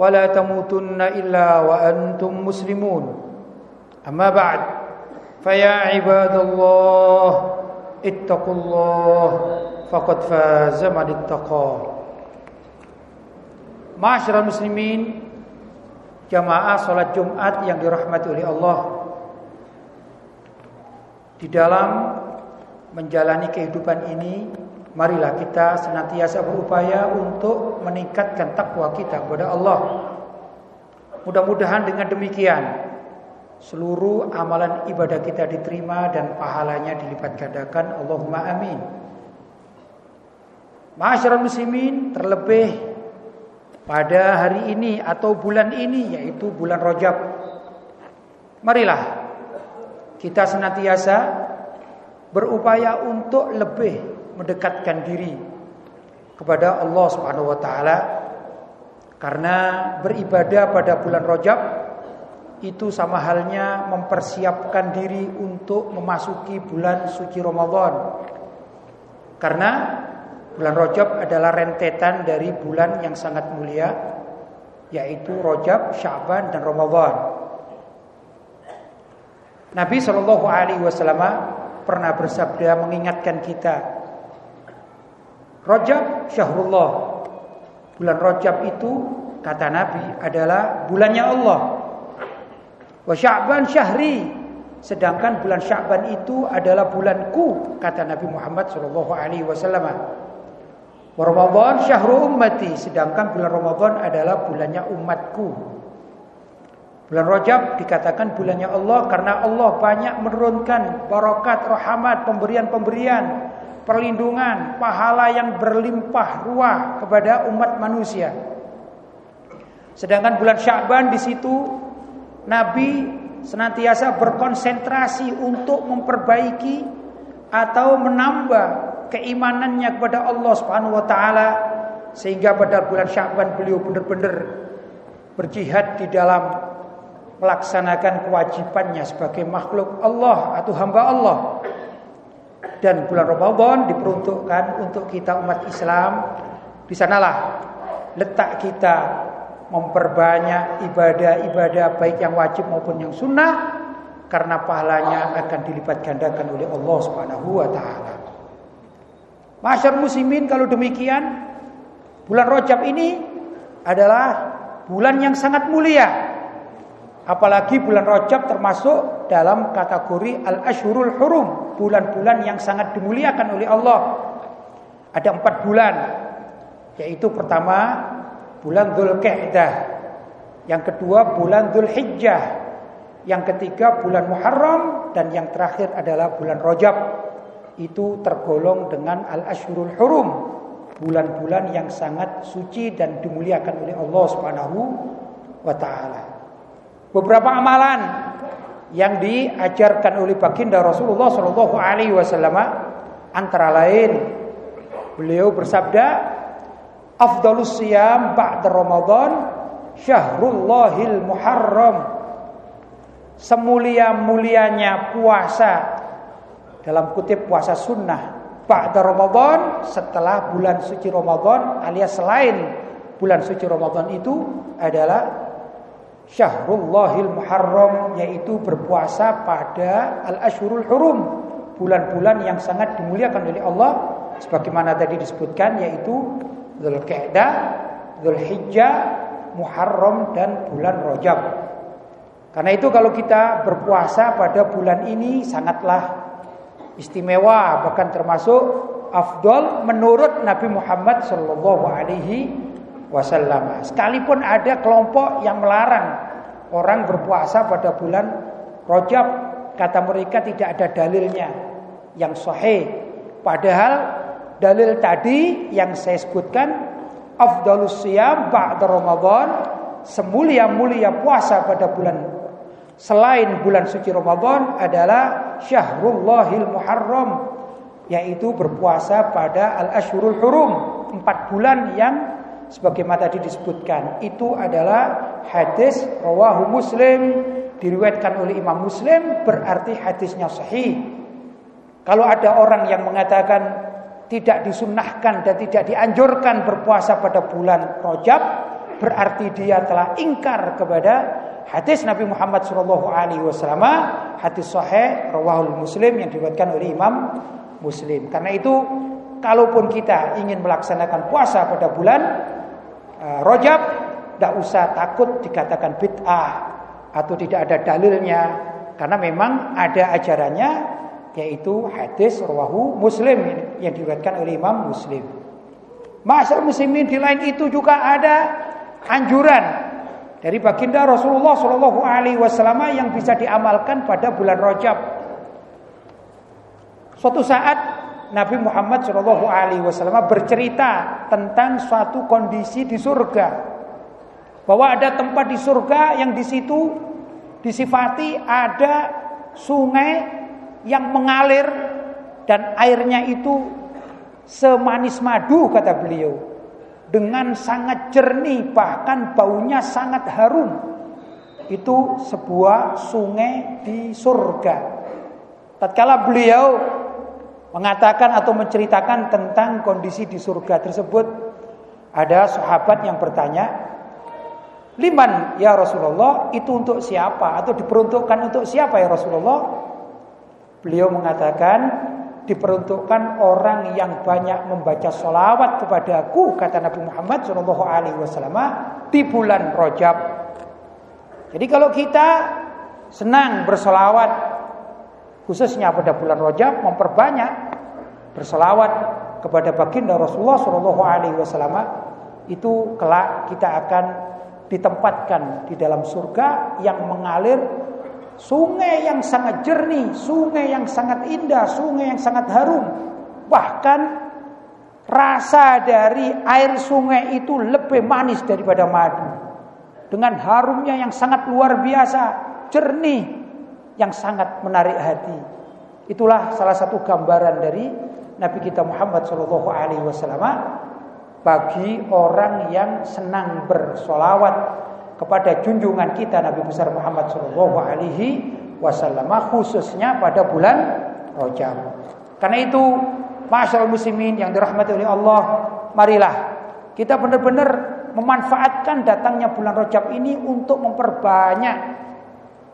ولا تموتن إلا وأنتم مسلمون أما بعد فيا عباد الله اتقوا الله فقد فاز من اتقى Masyarakat muslimin Jamaah sholat Jumat yang dirahmati oleh Allah Di dalam menjalani kehidupan ini Marilah kita senantiasa berupaya untuk meningkatkan takwa kita kepada Allah. Mudah-mudahan dengan demikian seluruh amalan ibadah kita diterima dan pahalanya dilipat gandakan. Allahumma amin. Masyarakat muslimin terlebih pada hari ini atau bulan ini yaitu bulan Rajab. Marilah kita senantiasa berupaya untuk lebih mendekatkan diri kepada Allah Subhanahu wa taala karena beribadah pada bulan Rajab itu sama halnya mempersiapkan diri untuk memasuki bulan suci Ramadan. Karena bulan Rajab adalah rentetan dari bulan yang sangat mulia yaitu Rajab, Sya'ban dan Ramadan. Nabi Shallallahu alaihi wasallam pernah bersabda mengingatkan kita Rajab syahrullah. Bulan Rajab itu kata Nabi adalah bulannya Allah. Wa Sya'ban syahri. Sedangkan bulan Sya'ban itu adalah bulanku kata Nabi Muhammad sallallahu alaihi wasallam. Wa Ramadan syahru ummati. Sedangkan bulan Ramadan adalah bulannya umatku. Bulan Rajab dikatakan bulannya Allah karena Allah banyak menurunkan barakat, rahmat, pemberian-pemberian perlindungan, pahala yang berlimpah ruah kepada umat manusia. Sedangkan bulan Sya'ban di situ Nabi senantiasa berkonsentrasi untuk memperbaiki atau menambah keimanannya kepada Allah Subhanahu wa taala sehingga pada bulan Sya'ban beliau benar-benar berjihad di dalam melaksanakan kewajibannya sebagai makhluk Allah atau hamba Allah dan bulan Ramadan diperuntukkan untuk kita umat Islam. Di sanalah letak kita memperbanyak ibadah-ibadah baik yang wajib maupun yang sunnah karena pahalanya akan dilipat gandakan oleh Allah Subhanahu wa taala. Masyarakat muslimin kalau demikian bulan Rajab ini adalah bulan yang sangat mulia Apalagi bulan Rajab termasuk dalam kategori al-ashurul hurum, bulan-bulan yang sangat dimuliakan oleh Allah. Ada empat bulan, yaitu pertama bulan Dzulqa'dah, yang kedua bulan Dzulhijjah, yang ketiga bulan Muharram. Dan yang terakhir adalah bulan Rajab. Itu tergolong dengan al-ashurul hurum, bulan-bulan yang sangat suci dan dimuliakan oleh Allah Subhanahu wa taala. Beberapa amalan yang diajarkan oleh baginda Rasulullah Shallallahu Alaihi Wasallam antara lain beliau bersabda afdalus siyam ba'da Ramadan syahrullahil muharram. Semulia-mulianya puasa dalam kutip puasa sunnah ba'da Ramadan setelah bulan suci Ramadan alias selain bulan suci Ramadan itu adalah Syahrullahil Muharram yaitu berpuasa pada al-ashurul hurum, bulan-bulan yang sangat dimuliakan oleh Allah sebagaimana tadi disebutkan yaitu Dzulqa'dah, Dzulhijjah, Muharram dan bulan Rajab. Karena itu kalau kita berpuasa pada bulan ini sangatlah istimewa bahkan termasuk afdol menurut Nabi Muhammad Shallallahu alaihi wasallam. Sekalipun ada kelompok yang melarang orang berpuasa pada bulan Rajab, kata mereka tidak ada dalilnya yang sahih. Padahal dalil tadi yang saya sebutkan afdalus siyam ba'da Ramadan semulia-mulia puasa pada bulan selain bulan suci Ramadan adalah Syahrullahil Muharram yaitu berpuasa pada al-ashhurul hurum, empat bulan yang sebagaimana tadi disebutkan. Itu adalah hadis rawahu Muslim diriwayatkan oleh Imam Muslim berarti hadisnya sahih. Kalau ada orang yang mengatakan tidak disunahkan dan tidak dianjurkan berpuasa pada bulan Rajab, berarti dia telah ingkar kepada hadis Nabi Muhammad Wasallam hadis Sahih rawahul Muslim yang diriwayatkan oleh Imam Muslim. Karena itu, kalaupun kita ingin melaksanakan puasa pada bulan uh, Rajab, tidak usah takut dikatakan bid'ah atau tidak ada dalilnya, karena memang ada ajarannya yaitu hadis rawahu Muslim yang diriwayatkan oleh Imam Muslim. Masyarakat muslimin di lain itu juga ada anjuran dari baginda Rasulullah Shallallahu Alaihi Wasallam yang bisa diamalkan pada bulan Rajab. Suatu saat Nabi Muhammad Shallallahu Alaihi Wasallam bercerita tentang suatu kondisi di surga, bahwa ada tempat di surga yang di situ disifati ada sungai yang mengalir dan airnya itu semanis madu kata beliau dengan sangat jernih bahkan baunya sangat harum. Itu sebuah sungai di surga. Tatkala beliau mengatakan atau menceritakan tentang kondisi di surga tersebut, ada sahabat yang bertanya, "Liman ya Rasulullah? Itu untuk siapa atau diperuntukkan untuk siapa ya Rasulullah?" Beliau mengatakan, diperuntukkan orang yang banyak membaca solawat kepadaku kata Nabi Muhammad Shallallahu Alaihi Wasallam di bulan Rojab. Jadi kalau kita senang bersolawat khususnya pada bulan Rojab memperbanyak bersolawat kepada baginda Rasulullah Shallallahu Alaihi Wasallam itu kelak kita akan ditempatkan di dalam surga yang mengalir Sungai yang sangat jernih, sungai yang sangat indah, sungai yang sangat harum. Bahkan rasa dari air sungai itu lebih manis daripada madu. Dengan harumnya yang sangat luar biasa, jernih, yang sangat menarik hati. Itulah salah satu gambaran dari Nabi kita Muhammad Shallallahu Alaihi Wasallam bagi orang yang senang bersolawat kepada junjungan kita Nabi besar Muhammad Shallallahu Alaihi Wasallam khususnya pada bulan Rajab. Karena itu, masyaallah muslimin yang dirahmati oleh Allah, marilah kita benar-benar memanfaatkan datangnya bulan Rajab ini untuk memperbanyak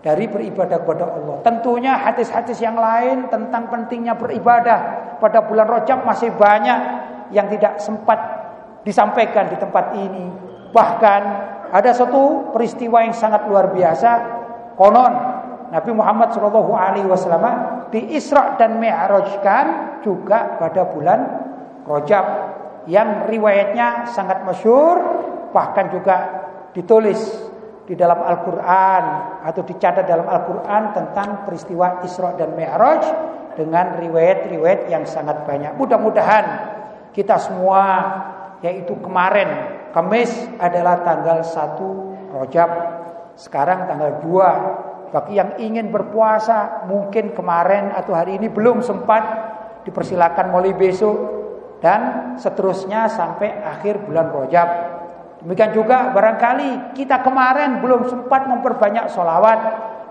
dari beribadah kepada Allah. Tentunya hadis-hadis yang lain tentang pentingnya beribadah pada bulan Rajab masih banyak yang tidak sempat disampaikan di tempat ini. Bahkan ada satu peristiwa yang sangat luar biasa. Konon Nabi Muhammad Shallallahu Alaihi Wasallam di Isra dan Mi'rajkan juga pada bulan Rojab yang riwayatnya sangat masyur bahkan juga ditulis di dalam Al-Quran atau dicatat dalam Al-Quran tentang peristiwa Isra dan Mi'raj dengan riwayat-riwayat yang sangat banyak. Mudah-mudahan kita semua yaitu kemarin Kamis adalah tanggal 1 Rojab. Sekarang tanggal 2. Bagi yang ingin berpuasa mungkin kemarin atau hari ini belum sempat dipersilakan mulai besok dan seterusnya sampai akhir bulan Rojab. Demikian juga barangkali kita kemarin belum sempat memperbanyak sholawat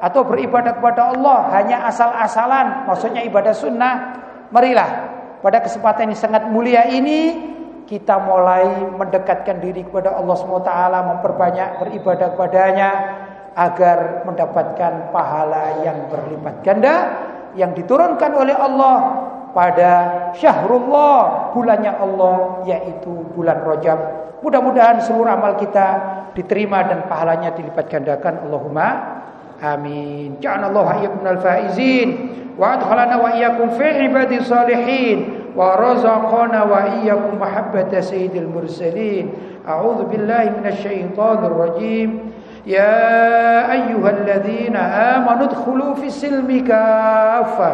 atau beribadah kepada Allah hanya asal-asalan, maksudnya ibadah sunnah. Marilah pada kesempatan yang sangat mulia ini kita mulai mendekatkan diri kepada Allah SWT, memperbanyak beribadah kepadanya agar mendapatkan pahala yang berlipat ganda yang diturunkan oleh Allah pada syahrullah bulannya Allah yaitu bulan Rajab. Mudah-mudahan seluruh amal kita diterima dan pahalanya dilipat gandakan Allahumma amin ja'alallahu iyyakum minal faizin wa adkhalana wa iyyakum fi ibadis salihin wa razaqana wa iyyakum mahabbata sayyidil mursalin a'udzu billahi minasy syaithanir rajim يا أيها الذين آمنوا ادخلوا في السلم كافة